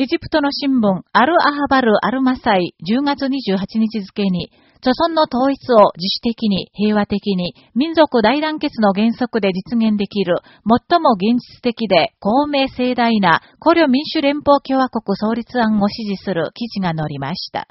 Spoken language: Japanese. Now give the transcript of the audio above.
エジプトの新聞、アル・アハバル・アルマサイ10月28日付に、著存の統一を自主的に、平和的に、民族大団結の原則で実現できる、最も現実的で公明盛大な古領民主連邦共和国創立案を支持する記事が載りました。